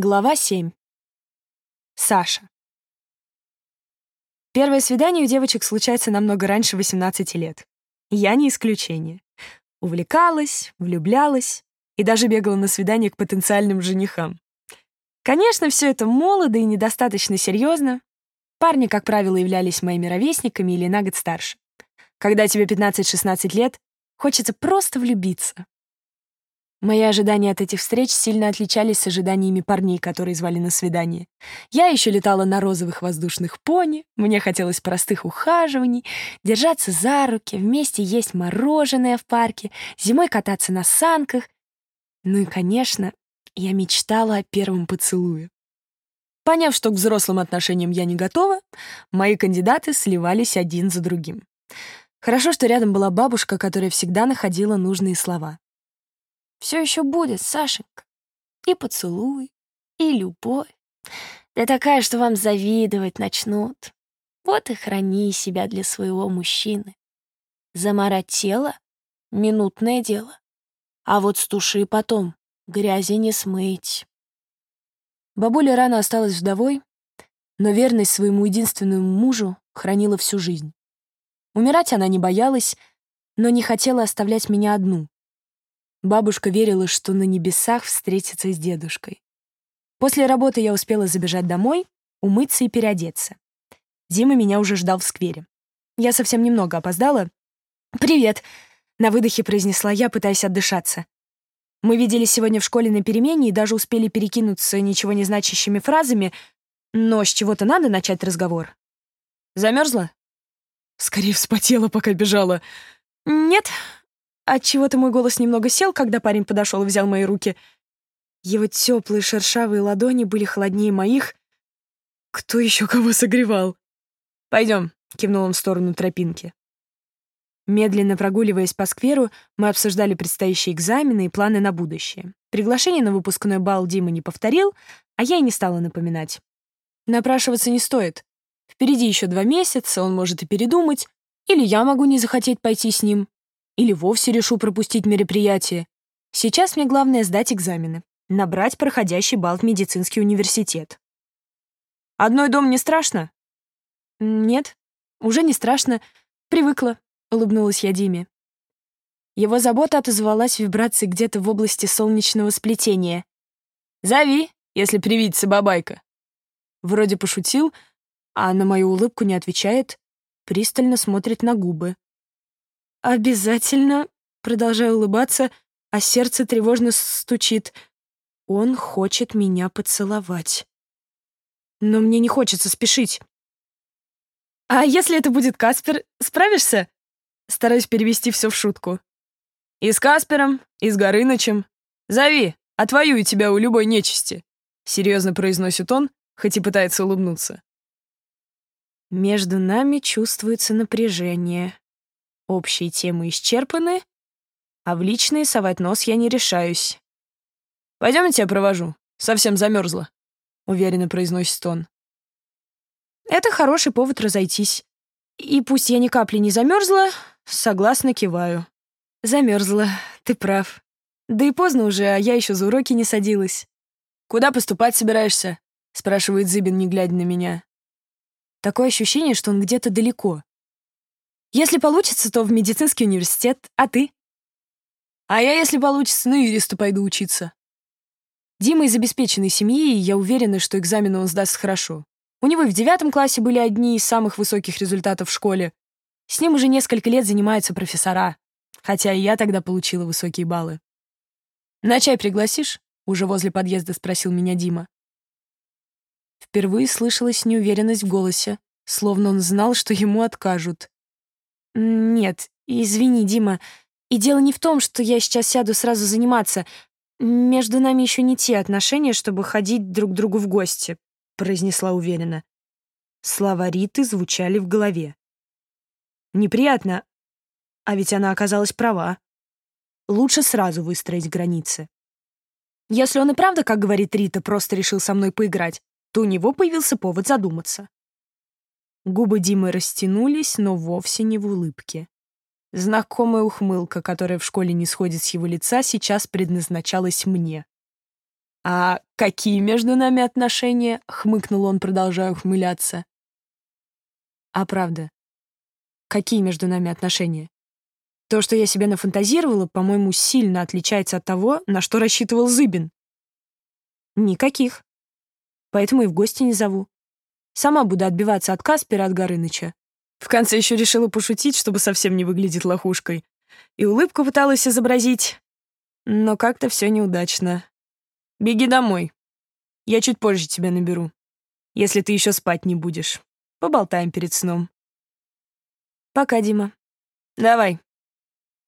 Глава 7. Саша. Первое свидание у девочек случается намного раньше 18 лет. Я не исключение. Увлекалась, влюблялась и даже бегала на свидание к потенциальным женихам. Конечно, все это молодо и недостаточно серьезно. Парни, как правило, являлись моими ровесниками или на год старше. Когда тебе 15-16 лет, хочется просто влюбиться, Мои ожидания от этих встреч сильно отличались с ожиданиями парней, которые звали на свидание. Я еще летала на розовых воздушных пони, мне хотелось простых ухаживаний, держаться за руки, вместе есть мороженое в парке, зимой кататься на санках. Ну и, конечно, я мечтала о первом поцелуе. Поняв, что к взрослым отношениям я не готова, мои кандидаты сливались один за другим. Хорошо, что рядом была бабушка, которая всегда находила нужные слова. Все еще будет, Сашенька. И поцелуй, и любовь. Да такая, что вам завидовать начнут. Вот и храни себя для своего мужчины. Заморать тело — минутное дело. А вот стуши потом, грязи не смыть. Бабуля рано осталась вдовой, но верность своему единственному мужу хранила всю жизнь. Умирать она не боялась, но не хотела оставлять меня одну. Бабушка верила, что на небесах встретится с дедушкой. После работы я успела забежать домой, умыться и переодеться. Дима меня уже ждал в сквере. Я совсем немного опоздала. «Привет!» — на выдохе произнесла я, пытаясь отдышаться. Мы виделись сегодня в школе на перемене и даже успели перекинуться ничего не значащими фразами, но с чего-то надо начать разговор. Замерзла? Скорее вспотела, пока бежала. Нет, от чего то мой голос немного сел, когда парень подошел и взял мои руки. Его теплые шершавые ладони были холоднее моих. Кто еще кого согревал? Пойдем, кивнул он в сторону тропинки. Медленно прогуливаясь по скверу, мы обсуждали предстоящие экзамены и планы на будущее. Приглашение на выпускной бал Дима не повторил, а я и не стала напоминать. Напрашиваться не стоит. Впереди еще два месяца, он может и передумать, или я могу не захотеть пойти с ним. Или вовсе решу пропустить мероприятие. Сейчас мне главное сдать экзамены, набрать проходящий балл в медицинский университет. Одной дом не страшно? Нет, уже не страшно. Привыкла, улыбнулась я Диме. Его забота отозвалась вибрацией где-то в области солнечного сплетения. «Зови, если привидится бабайка». Вроде пошутил, а на мою улыбку не отвечает, пристально смотрит на губы. «Обязательно», — продолжаю улыбаться, а сердце тревожно стучит. Он хочет меня поцеловать. Но мне не хочется спешить. «А если это будет Каспер, справишься?» Стараюсь перевести все в шутку. «И с Каспером, и с Горынычем. Зови, отвоюю тебя у любой нечисти», — серьезно произносит он, хоть и пытается улыбнуться. Между нами чувствуется напряжение. Общие темы исчерпаны, а в личные совать нос я не решаюсь. «Пойдем, я тебя провожу. Совсем замерзла», — уверенно произносит он. Это хороший повод разойтись. И пусть я ни капли не замерзла, согласно киваю. Замерзла, ты прав. Да и поздно уже, а я еще за уроки не садилась. «Куда поступать собираешься?» — спрашивает Зыбин, не глядя на меня. Такое ощущение, что он где-то далеко. Если получится, то в медицинский университет. А ты? А я, если получится, на юристу пойду учиться. Дима из обеспеченной семьи, и я уверена, что экзамены он сдаст хорошо. У него в девятом классе были одни из самых высоких результатов в школе. С ним уже несколько лет занимаются профессора, хотя и я тогда получила высокие баллы. «На чай пригласишь?» — уже возле подъезда спросил меня Дима. Впервые слышалась неуверенность в голосе, словно он знал, что ему откажут. «Нет, извини, Дима. И дело не в том, что я сейчас сяду сразу заниматься. Между нами еще не те отношения, чтобы ходить друг к другу в гости», — произнесла уверенно. Слова Риты звучали в голове. Неприятно, а ведь она оказалась права. Лучше сразу выстроить границы. Если он и правда, как говорит Рита, просто решил со мной поиграть, то у него появился повод задуматься. Губы Димы растянулись, но вовсе не в улыбке. Знакомая ухмылка, которая в школе не сходит с его лица, сейчас предназначалась мне. «А какие между нами отношения?» — хмыкнул он, продолжая ухмыляться. «А правда, какие между нами отношения? То, что я себе нафантазировала, по-моему, сильно отличается от того, на что рассчитывал Зыбин. Никаких. Поэтому и в гости не зову. Сама буду отбиваться от Каспера от Горыныча. В конце еще решила пошутить, чтобы совсем не выглядеть лохушкой. И улыбку пыталась изобразить, но как-то все неудачно. Беги домой. Я чуть позже тебя наберу. Если ты еще спать не будешь. Поболтаем перед сном. Пока, Дима. Давай.